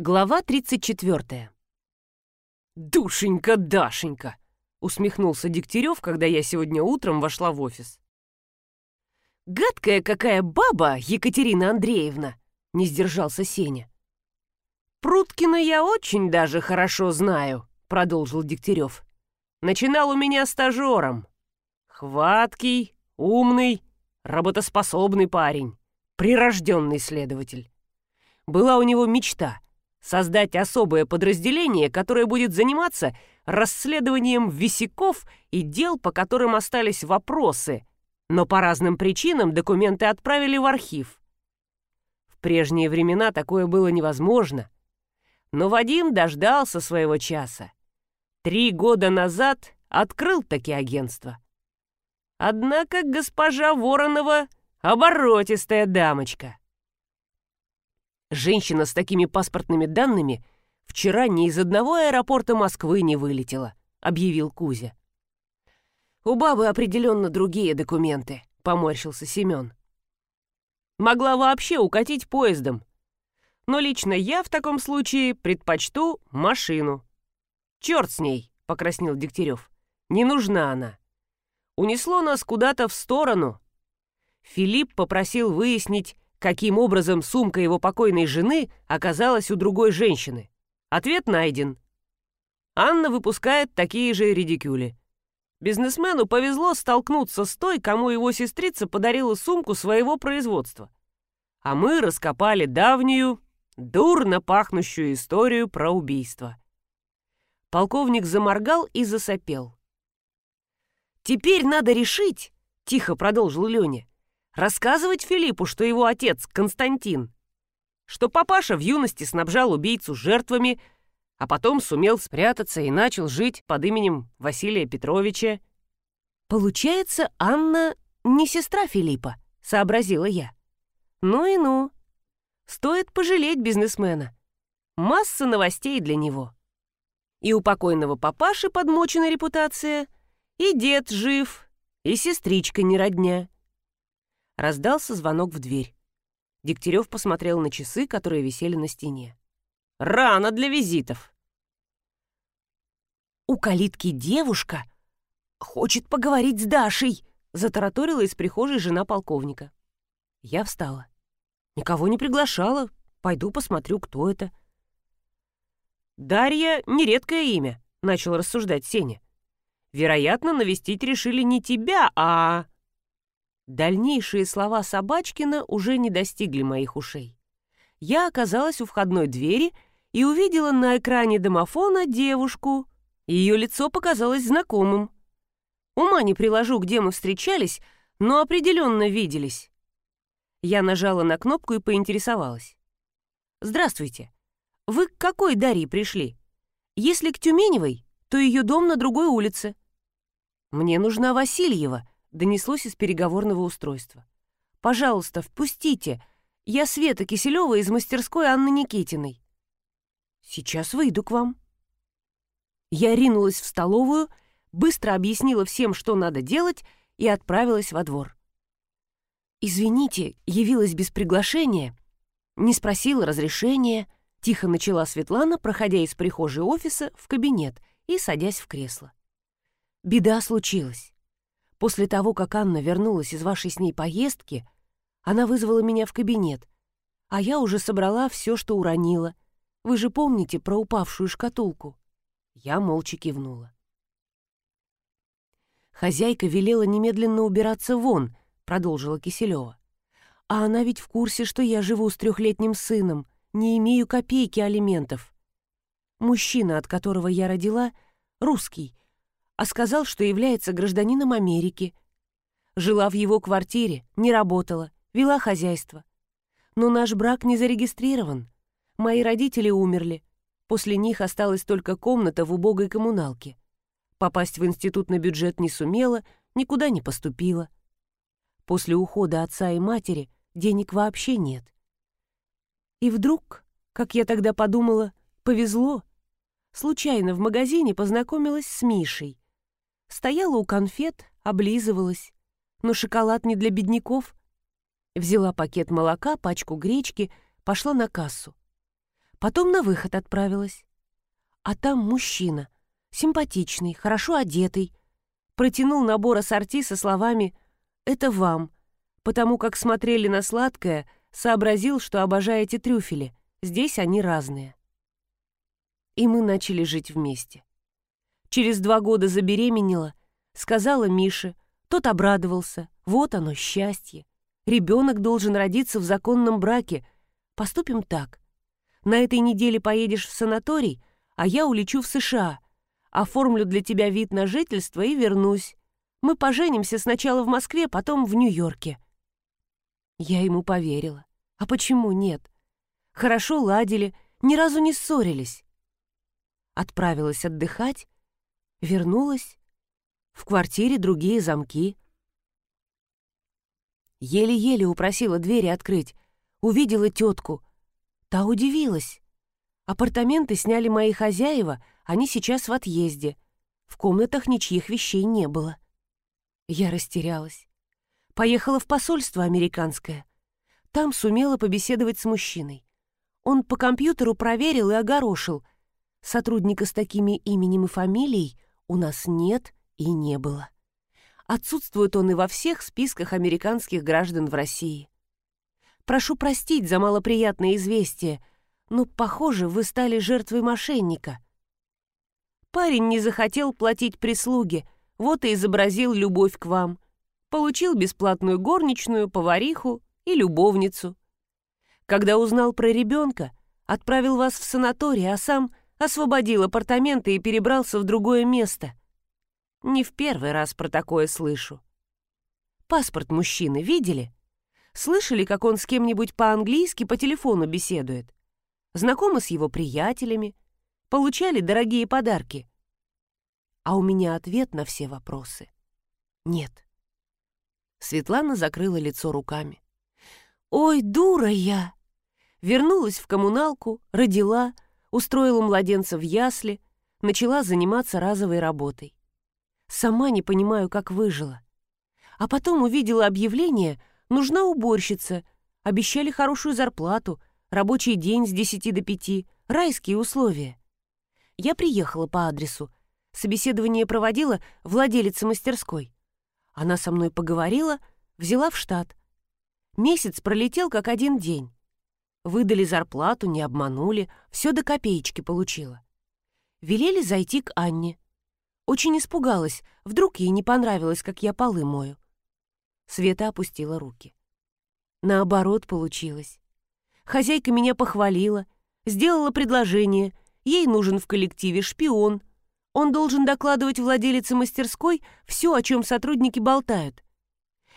Глава 34. «Душенька, Дашенька!» — усмехнулся Дегтярев, когда я сегодня утром вошла в офис. «Гадкая какая баба, Екатерина Андреевна!» — не сдержался Сеня. «Пруткина я очень даже хорошо знаю», — продолжил Дегтярев. «Начинал у меня стажером. Хваткий, умный, работоспособный парень, прирожденный следователь. Была у него мечта — создать особое подразделение, которое будет заниматься расследованием висяков и дел, по которым остались вопросы, но по разным причинам документы отправили в архив. В прежние времена такое было невозможно. Но Вадим дождался своего часа. Три года назад открыл таки агентство. Однако госпожа Воронова — оборотистая дамочка. Женщина с такими паспортными данными вчера ни из одного аэропорта Москвы не вылетела, объявил Кузя. У бабы определенно другие документы, поморщился Семен. Могла вообще укатить поездом. Но лично я в таком случае предпочту машину. Черт с ней, покраснел Дегтярев. Не нужна она. Унесло нас куда-то в сторону. Филипп попросил выяснить, каким образом сумка его покойной жены оказалась у другой женщины. Ответ найден. Анна выпускает такие же редикюли. Бизнесмену повезло столкнуться с той, кому его сестрица подарила сумку своего производства. А мы раскопали давнюю, дурно пахнущую историю про убийство. Полковник заморгал и засопел. «Теперь надо решить», — тихо продолжил Леня, Рассказывать Филиппу, что его отец Константин, что папаша в юности снабжал убийцу жертвами, а потом сумел спрятаться и начал жить под именем Василия Петровича. «Получается, Анна не сестра Филиппа», — сообразила я. «Ну и ну. Стоит пожалеть бизнесмена. Масса новостей для него. И у покойного папаши подмочена репутация, и дед жив, и сестричка не родня. Раздался звонок в дверь. Дегтярев посмотрел на часы, которые висели на стене. «Рано для визитов!» «У калитки девушка хочет поговорить с Дашей!» затараторила из прихожей жена полковника. Я встала. «Никого не приглашала. Пойду посмотрю, кто это». «Дарья — нередкое имя», — начал рассуждать Сеня. «Вероятно, навестить решили не тебя, а...» Дальнейшие слова Собачкина уже не достигли моих ушей. Я оказалась у входной двери и увидела на экране домофона девушку. Ее лицо показалось знакомым. Ума не приложу, где мы встречались, но определенно виделись. Я нажала на кнопку и поинтересовалась. «Здравствуйте. Вы к какой Дарье пришли? Если к Тюменевой, то ее дом на другой улице». «Мне нужна Васильева», донеслось из переговорного устройства. «Пожалуйста, впустите. Я Света Киселева из мастерской Анны Никитиной». «Сейчас выйду к вам». Я ринулась в столовую, быстро объяснила всем, что надо делать, и отправилась во двор. «Извините, явилась без приглашения, не спросила разрешения», — тихо начала Светлана, проходя из прихожей офиса в кабинет и садясь в кресло. «Беда случилась. После того, как Анна вернулась из вашей с ней поездки, она вызвала меня в кабинет, а я уже собрала все, что уронила. Вы же помните про упавшую шкатулку?» Я молча кивнула. «Хозяйка велела немедленно убираться вон», — продолжила Киселева. «А она ведь в курсе, что я живу с трехлетним сыном, не имею копейки алиментов. Мужчина, от которого я родила, русский, а сказал, что является гражданином Америки. Жила в его квартире, не работала, вела хозяйство. Но наш брак не зарегистрирован. Мои родители умерли. После них осталась только комната в убогой коммуналке. Попасть в институт на бюджет не сумела, никуда не поступила. После ухода отца и матери денег вообще нет. И вдруг, как я тогда подумала, повезло. Случайно в магазине познакомилась с Мишей. Стояла у конфет, облизывалась. Но шоколад не для бедняков. Взяла пакет молока, пачку гречки, пошла на кассу. Потом на выход отправилась. А там мужчина, симпатичный, хорошо одетый, протянул набор ассорти со словами «Это вам», потому как смотрели на сладкое, сообразил, что обожаете трюфели. Здесь они разные. И мы начали жить вместе. Через два года забеременела, сказала Мише, тот обрадовался, вот оно, счастье. Ребенок должен родиться в законном браке. Поступим так. На этой неделе поедешь в санаторий, а я улечу в США. Оформлю для тебя вид на жительство и вернусь. Мы поженимся сначала в Москве, потом в Нью-Йорке. Я ему поверила. А почему нет? Хорошо ладили, ни разу не ссорились. Отправилась отдыхать, вернулась. В квартире другие замки. Еле-еле упросила двери открыть. Увидела тетку. Та удивилась. Апартаменты сняли мои хозяева, они сейчас в отъезде. В комнатах ничьих вещей не было. Я растерялась. Поехала в посольство американское. Там сумела побеседовать с мужчиной. Он по компьютеру проверил и огорошил. Сотрудника с такими именем и фамилией у нас нет и не было. Отсутствует он и во всех списках американских граждан в России. Прошу простить за малоприятное известие, но, похоже, вы стали жертвой мошенника. Парень не захотел платить прислуге, вот и изобразил любовь к вам. Получил бесплатную горничную, повариху и любовницу. Когда узнал про ребенка, отправил вас в санаторий, а сам освободил апартаменты и перебрался в другое место. Не в первый раз про такое слышу. Паспорт мужчины видели? Слышали, как он с кем-нибудь по-английски по телефону беседует? Знакомы с его приятелями? Получали дорогие подарки? А у меня ответ на все вопросы. Нет. Светлана закрыла лицо руками. «Ой, дура я!» Вернулась в коммуналку, родила, устроила младенца в ясли, начала заниматься разовой работой. Сама не понимаю, как выжила. А потом увидела объявление «Нужна уборщица». Обещали хорошую зарплату, рабочий день с 10 до 5, райские условия. Я приехала по адресу. Собеседование проводила владелица мастерской. Она со мной поговорила, взяла в штат. Месяц пролетел как один день. Выдали зарплату, не обманули, все до копеечки получила. Велели зайти к Анне. Очень испугалась, вдруг ей не понравилось, как я полы мою. Света опустила руки. Наоборот получилось. Хозяйка меня похвалила, сделала предложение. Ей нужен в коллективе шпион. Он должен докладывать владелице мастерской все, о чем сотрудники болтают.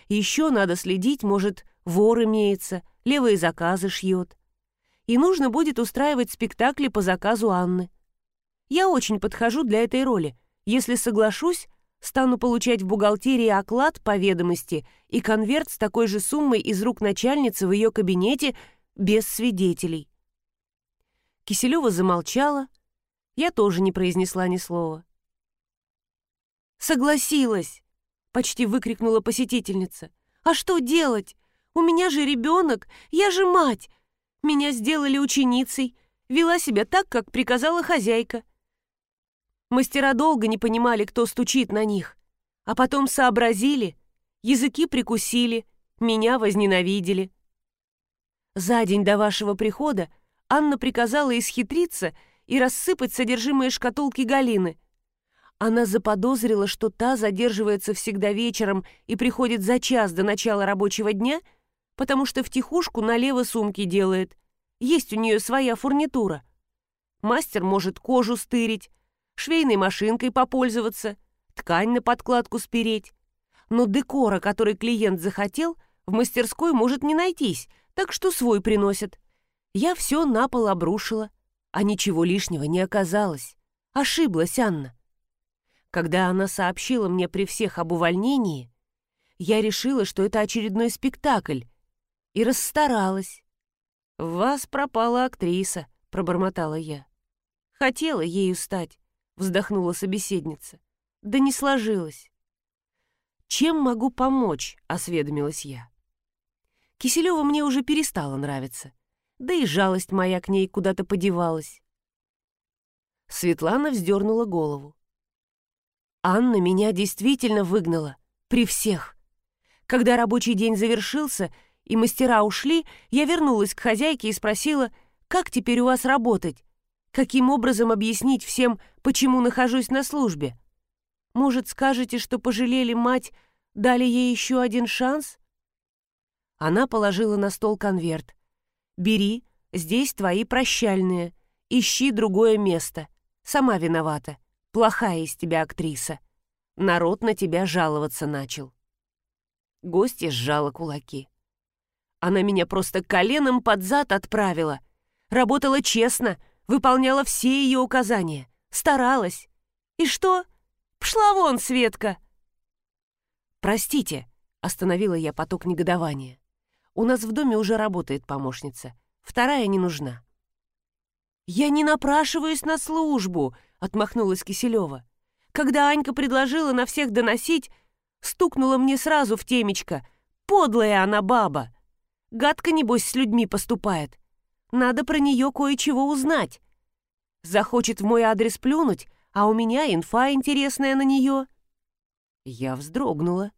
Еще надо следить, может, вор имеется, левые заказы шьет. И нужно будет устраивать спектакли по заказу Анны. Я очень подхожу для этой роли. Если соглашусь, стану получать в бухгалтерии оклад по ведомости и конверт с такой же суммой из рук начальницы в ее кабинете без свидетелей. Киселева замолчала. Я тоже не произнесла ни слова. «Согласилась!» — почти выкрикнула посетительница. «А что делать? У меня же ребенок, я же мать. Меня сделали ученицей, вела себя так, как приказала хозяйка. Мастера долго не понимали, кто стучит на них, а потом сообразили, языки прикусили, меня возненавидели. За день до вашего прихода Анна приказала исхитриться и рассыпать содержимое шкатулки Галины. Она заподозрила, что та задерживается всегда вечером и приходит за час до начала рабочего дня — потому что втихушку налево сумки делает. Есть у нее своя фурнитура. Мастер может кожу стырить, швейной машинкой попользоваться, ткань на подкладку спереть. Но декора, который клиент захотел, в мастерской может не найтись, так что свой приносят. Я все на пол обрушила, а ничего лишнего не оказалось. Ошиблась Анна. Когда она сообщила мне при всех об увольнении, я решила, что это очередной спектакль, и расстаралась. «В вас пропала актриса», — пробормотала я. «Хотела ею стать», — вздохнула собеседница. «Да не сложилось». «Чем могу помочь?» — осведомилась я. Киселева мне уже перестала нравиться. Да и жалость моя к ней куда-то подевалась. Светлана вздернула голову. Анна меня действительно выгнала. При всех. Когда рабочий день завершился и мастера ушли, я вернулась к хозяйке и спросила, как теперь у вас работать? Каким образом объяснить всем, почему нахожусь на службе? Может, скажете, что пожалели мать, дали ей еще один шанс? Она положила на стол конверт. «Бери, здесь твои прощальные. Ищи другое место. Сама виновата. Плохая из тебя актриса. Народ на тебя жаловаться начал». Гостья сжала кулаки. Она меня просто коленом под зад отправила. Работала честно, выполняла все ее указания. Старалась. И что? Пшла вон, Светка!» «Простите», — остановила я поток негодования. У нас в доме уже работает помощница. Вторая не нужна». «Я не напрашиваюсь на службу», — отмахнулась Киселева. «Когда Анька предложила на всех доносить, стукнула мне сразу в темечко. Подлая она баба. Гадко, небось, с людьми поступает. Надо про нее кое-чего узнать. Захочет в мой адрес плюнуть, а у меня инфа интересная на нее». Я вздрогнула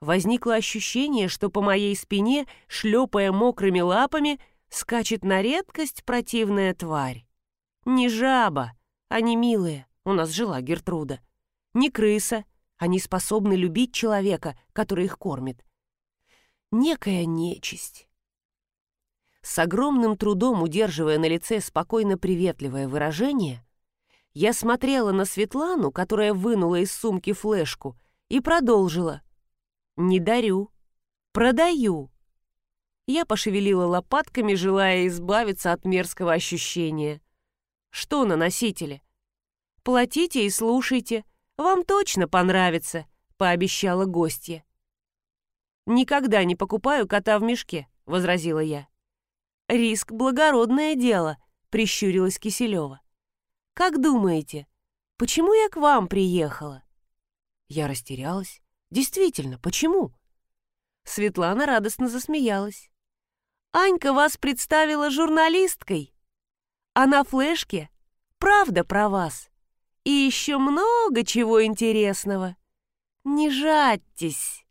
возникло ощущение, что по моей спине, шлепая мокрыми лапами, скачет на редкость противная тварь. Не жаба, они милые, у нас жила Гертруда. Не крыса, они способны любить человека, который их кормит. Некая нечисть. С огромным трудом удерживая на лице спокойно приветливое выражение, я смотрела на Светлану, которая вынула из сумки флешку, и продолжила — «Не дарю. Продаю». Я пошевелила лопатками, желая избавиться от мерзкого ощущения. «Что на носителе?» «Платите и слушайте. Вам точно понравится», — пообещала гостья. «Никогда не покупаю кота в мешке», — возразила я. «Риск — благородное дело», — прищурилась Киселева. «Как думаете, почему я к вам приехала?» Я растерялась. Действительно, почему? Светлана радостно засмеялась. Анька вас представила журналисткой. А на флешке правда про вас. И еще много чего интересного. Не жадьтесь.